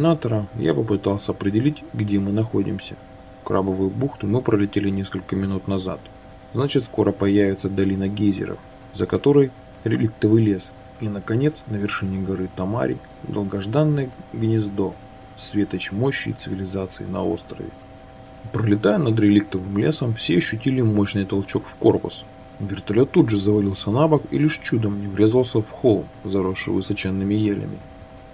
иллюминатора я попытался определить, где мы находимся. Крабовую бухту мы пролетели несколько минут назад. Значит, скоро появится долина гейзеров, за которой реликтовый лес. И, наконец, на вершине горы Тамари долгожданное гнездо, светоч мощи цивилизации на острове. Пролетая над реликтовым лесом, все ощутили мощный толчок в корпус. Вертолет тут же завалился на бок и лишь чудом не врезался в холм, заросший высоченными елями.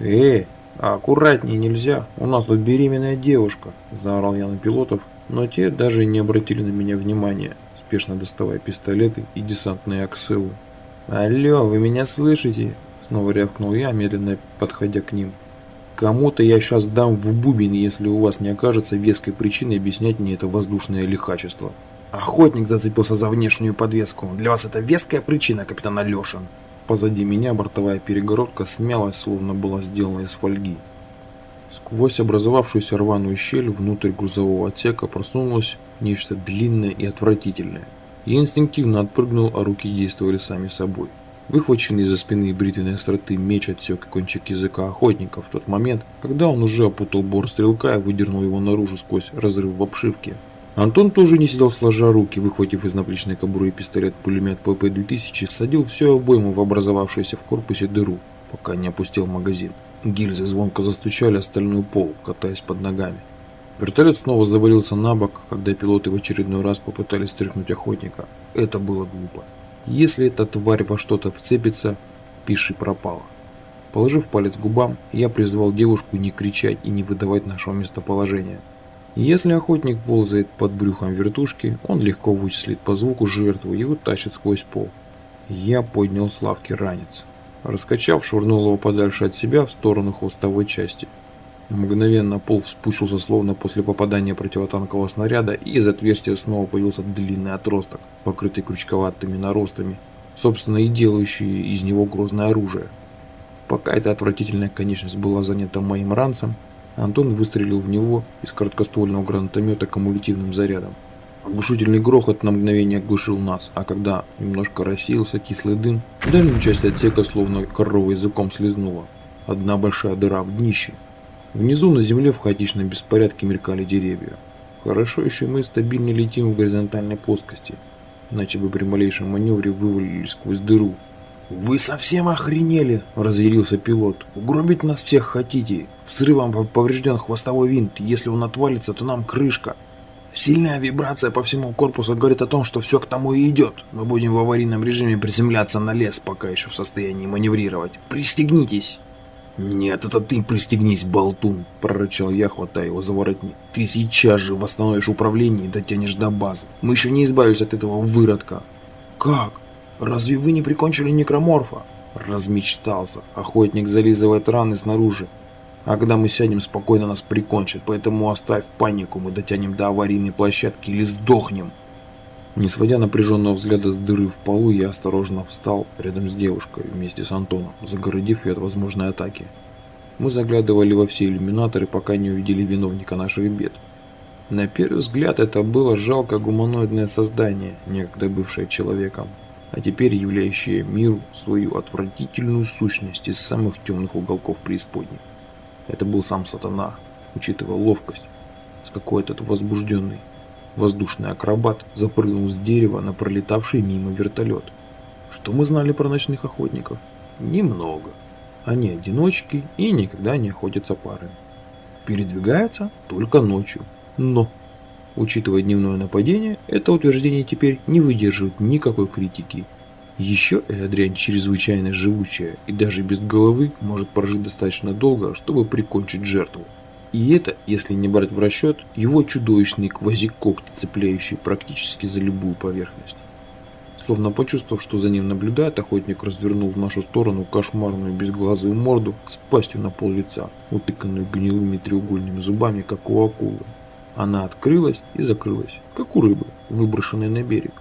«Эй, аккуратнее нельзя, у нас тут беременная девушка!» – заорал я на пилотов, но те даже не обратили на меня внимания, спешно доставая пистолеты и десантные акселы. «Алло, вы меня слышите?» – снова рявкнул я, медленно подходя к ним. Кому-то я сейчас дам в бубен, если у вас не окажется веской причины объяснять мне это воздушное лихачество. Охотник зацепился за внешнюю подвеску. Для вас это веская причина, капитан Алешин. Позади меня бортовая перегородка смялась, словно была сделана из фольги. Сквозь образовавшуюся рваную щель внутрь грузового отсека просунулось нечто длинное и отвратительное. Я инстинктивно отпрыгнул, а руки действовали сами собой. Выхваченный из-за спины бритвенной остроты меч отсек кончик языка охотника в тот момент, когда он уже опутал бор стрелка и выдернул его наружу сквозь разрыв в обшивке. Антон тоже не сидел сложа руки, выхватив из наплечной кобуры пистолет-пулемет ПП-2000, всадил всю обойму в образовавшуюся в корпусе дыру, пока не опустил магазин. Гильзы звонко застучали о стальной пол, катаясь под ногами. Вертолет снова завалился на бок, когда пилоты в очередной раз попытались стряхнуть охотника. Это было глупо. Если эта тварь во что-то вцепится, пиши пропало. Положив палец губам, я призвал девушку не кричать и не выдавать нашего местоположения. Если охотник ползает под брюхом вертушки, он легко вычислит по звуку жертву и утащит сквозь пол. Я поднял с лавки ранец. Раскачав, швырнул его подальше от себя в сторону хвостовой части. Мгновенно пол вспучился словно после попадания противотанкового снаряда, и из отверстия снова появился длинный отросток, покрытый крючковатыми наростами, собственно и делающий из него грозное оружие. Пока эта отвратительная конечность была занята моим ранцем, Антон выстрелил в него из короткоствольного гранатомета кумулятивным зарядом. Оглушительный грохот на мгновение оглушил нас, а когда немножко рассеялся кислый дым, дальнюю часть отсека словно корова языком слезнула. Одна большая дыра в днище, Внизу на земле в хаотичном беспорядке мелькали деревья. Хорошо еще мы стабильно летим в горизонтальной плоскости, иначе бы при малейшем маневре вывалились сквозь дыру. «Вы совсем охренели!» – разъярился пилот. «Угробить нас всех хотите? Взрывом поврежден хвостовой винт. Если он отвалится, то нам крышка. Сильная вибрация по всему корпусу говорит о том, что все к тому и идет. Мы будем в аварийном режиме приземляться на лес, пока еще в состоянии маневрировать. Пристегнитесь!» «Нет, это ты пристегнись, болтун!» – прорычал я, хватая его за воротник. «Ты сейчас же восстановишь управление и дотянешь до базы. Мы еще не избавились от этого выродка!» «Как? Разве вы не прикончили некроморфа?» Размечтался. Охотник зализывает раны снаружи. А когда мы сядем, спокойно нас прикончат, поэтому оставь панику, мы дотянем до аварийной площадки или сдохнем. Не сводя напряженного взгляда с дыры в полу, я осторожно встал рядом с девушкой вместе с Антоном, загородив ее от возможной атаки. Мы заглядывали во все иллюминаторы, пока не увидели виновника наших бед. На первый взгляд это было жалко гуманоидное создание, некогда бывшее человеком, а теперь являющее миру свою отвратительную сущность из самых темных уголков преисподней. Это был сам сатана, учитывая ловкость, с какой этот возбужденный Воздушный акробат запрыгнул с дерева на пролетавший мимо вертолет. Что мы знали про ночных охотников? Немного. Они одиночки и никогда не охотятся парами. Передвигаются только ночью. Но, учитывая дневное нападение, это утверждение теперь не выдерживает никакой критики. Еще эта дрянь чрезвычайно живучая и даже без головы может прожить достаточно долго, чтобы прикончить жертву. И это, если не брать в расчет, его чудовищные квазикогти, цепляющие практически за любую поверхность. Словно почувствовав, что за ним наблюдает, охотник развернул в нашу сторону кошмарную безглазую морду с пастью на пол лица, утыканную гнилыми треугольными зубами, как у акулы. Она открылась и закрылась, как у рыбы, выброшенной на берег.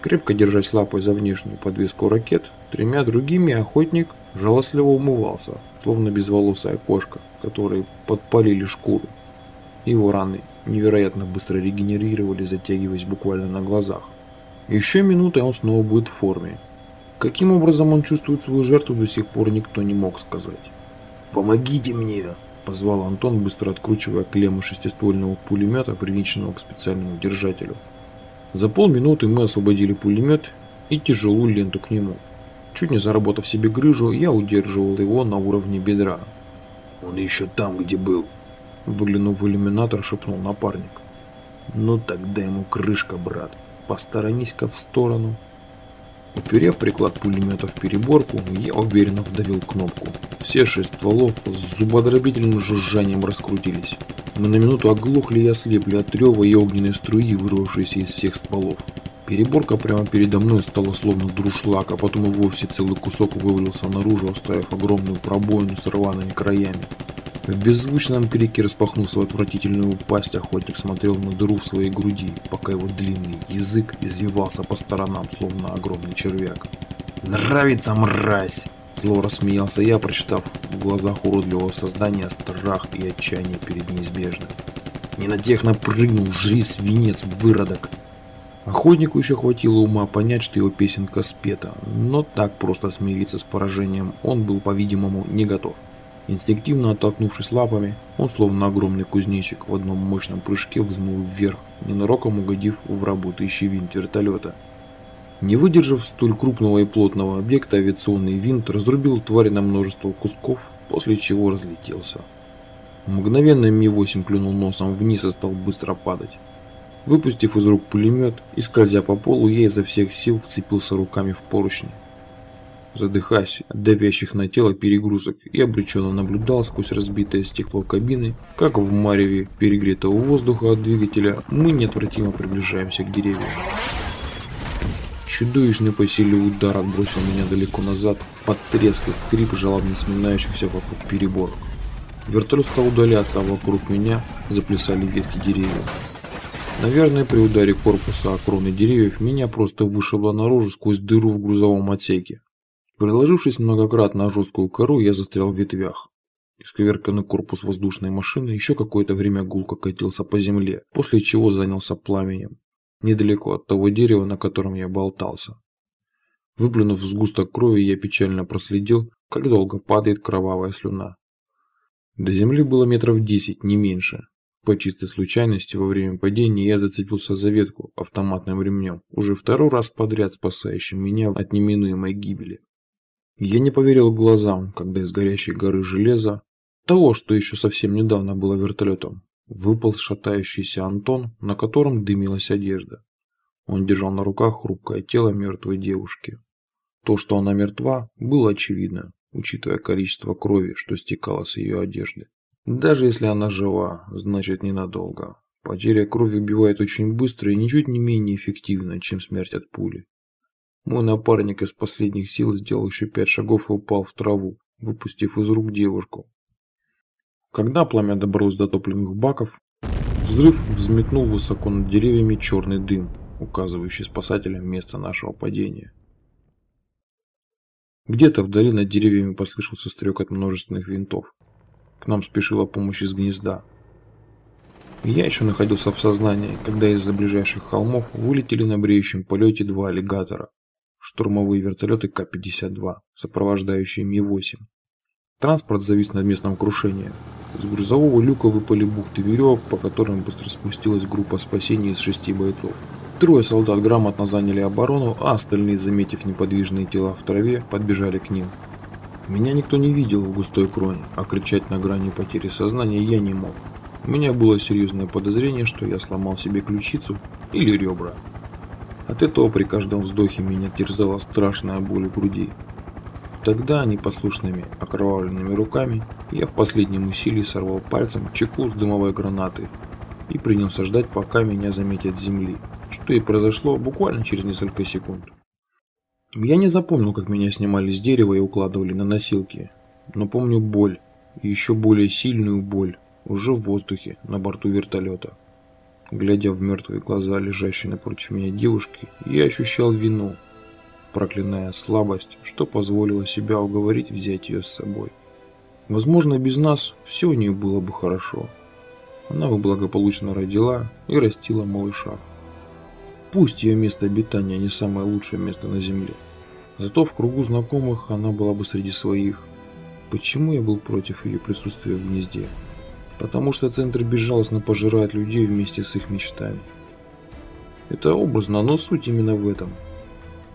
Крепко держась лапой за внешнюю подвеску ракет, тремя другими охотник жалостливо умывался, словно безволосая кошка, которой подпалили шкуру. Его раны невероятно быстро регенерировали, затягиваясь буквально на глазах. Еще минута, и он снова будет в форме. Каким образом он чувствует свою жертву, до сих пор никто не мог сказать. «Помогите мне!» Позвал Антон, быстро откручивая клемму шестиствольного пулемета, привинченного к специальному держателю. За полминуты мы освободили пулемет и тяжелую ленту к нему. Чуть не заработав себе грыжу, я удерживал его на уровне бедра. «Он еще там, где был», — выглянув в иллюминатор, шепнул напарник. «Ну тогда ему крышка, брат. Посторонись-ка в сторону». Уперев приклад пулемета в переборку, я уверенно вдавил кнопку. Все шесть стволов с зубодробительным жужжанием раскрутились. Мы на минуту оглохли и ослепли от рева и огненной струи, вырвавшейся из всех стволов. Переборка прямо передо мной стала словно друшлаг, а потом и вовсе целый кусок вывалился наружу, оставив огромную пробоину с рваными краями. В беззвучном крике, распахнулся в отвратительную пасть, охотник смотрел на дыру в своей груди, пока его длинный язык извивался по сторонам, словно огромный червяк. «Нравится, мразь!» Зло рассмеялся я, прочитав в глазах уродливого создания страх и отчаяние перед неизбежным. «Не на тех напрыгнул, жри свинец, выродок!» Охотнику еще хватило ума понять, что его песенка спета, но так просто смириться с поражением он был, по-видимому, не готов. Инстинктивно оттолкнувшись лапами, он, словно огромный кузнечик, в одном мощном прыжке взмыл вверх, ненароком угодив в работающий винт вертолета. Не выдержав столь крупного и плотного объекта, авиационный винт разрубил тварь на множество кусков, после чего разлетелся. Мгновенно Ми-8 клюнул носом вниз и стал быстро падать. Выпустив из рук пулемет и скользя по полу, я изо всех сил вцепился руками в поручни задыхаясь от давящих на тело перегрузок, и обреченно наблюдал сквозь разбитое стекло кабины, как в мареве перегретого воздуха от двигателя мы неотвратимо приближаемся к деревьям. Чудовищный по силе удар отбросил меня далеко назад, под треск и скрип жалобно сминающихся вокруг переборок. Вертолет стал удаляться, а вокруг меня заплясали ветки деревьев. Наверное, при ударе корпуса о кроны деревьев меня просто вышибло наружу сквозь дыру в грузовом отсеке. Приложившись многократно на жесткую кору, я застрял в ветвях. Исковерканный корпус воздушной машины еще какое-то время гулко катился по земле, после чего занялся пламенем, недалеко от того дерева, на котором я болтался. Выплюнув сгусток крови, я печально проследил, как долго падает кровавая слюна. До земли было метров десять, не меньше. По чистой случайности, во время падения я зацепился за ветку автоматным ремнем, уже второй раз подряд спасающим меня от неминуемой гибели. Я не поверил глазам, когда из горящей горы железа, того, что еще совсем недавно было вертолетом, выпал шатающийся Антон, на котором дымилась одежда. Он держал на руках хрупкое тело мертвой девушки. То, что она мертва, было очевидно, учитывая количество крови, что стекало с ее одежды. Даже если она жива, значит ненадолго. Потеря крови убивает очень быстро и ничуть не менее эффективно, чем смерть от пули. Мой напарник из последних сил сделал еще пять шагов и упал в траву, выпустив из рук девушку. Когда пламя добралось до топливных баков, взрыв взметнул высоко над деревьями черный дым, указывающий спасателям место нашего падения. Где-то вдали над деревьями послышался стрек от множественных винтов. К нам спешила помощь из гнезда. Я еще находился в сознании, когда из-за ближайших холмов вылетели на бреющем полете два аллигатора штурмовые вертолеты К-52, сопровождающие Ми-8. Транспорт завис над местом крушения. С грузового люка выпали бухты веревок, по которым быстро спустилась группа спасения из шести бойцов. Трое солдат грамотно заняли оборону, а остальные, заметив неподвижные тела в траве, подбежали к ним. Меня никто не видел в густой кроне, а кричать на грани потери сознания я не мог. У меня было серьезное подозрение, что я сломал себе ключицу или ребра. От этого при каждом вздохе меня терзала страшная боль в груди. Тогда непослушными окровавленными руками я в последнем усилии сорвал пальцем чеку с дымовой гранаты и принялся ждать, пока меня заметят с земли, что и произошло буквально через несколько секунд. Я не запомнил, как меня снимали с дерева и укладывали на носилки, но помню боль, еще более сильную боль, уже в воздухе на борту вертолета. Глядя в мертвые глаза лежащей напротив меня девушки, я ощущал вину, проклиная слабость, что позволило себя уговорить взять ее с собой. Возможно, без нас все у нее было бы хорошо. Она бы благополучно родила и растила малыша. Пусть ее место обитания не самое лучшее место на земле, зато в кругу знакомых она была бы среди своих. Почему я был против ее присутствия в гнезде? Потому что центр безжалостно пожирает людей вместе с их мечтами. Это образно, но суть именно в этом.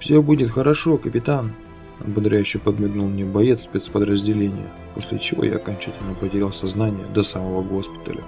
«Все будет хорошо, капитан», – ободряюще подмигнул мне боец спецподразделения, после чего я окончательно потерял сознание до самого госпиталя.